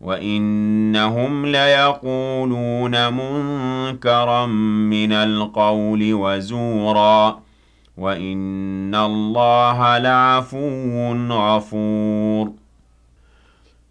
وَإِنَّهُمْ لَيَقُولُونَ مُنكَرًا مِنَ الْقَوْلِ وَزُورًا وَإِنَّ اللَّهَ لَعَفُوٌّ غَفُورٌ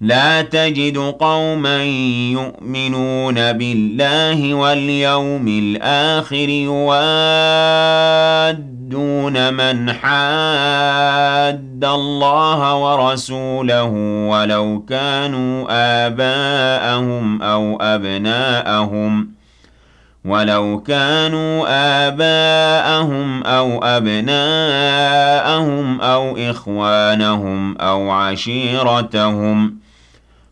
لا تجد قوما يؤمنون بالله واليوم الآخر يوادون من حاد الله ورسوله ولو كانوا آباءهم أو أبناءهم ولو كانوا آباءهم أو أبناءهم أو إخوانهم أو عشيرتهم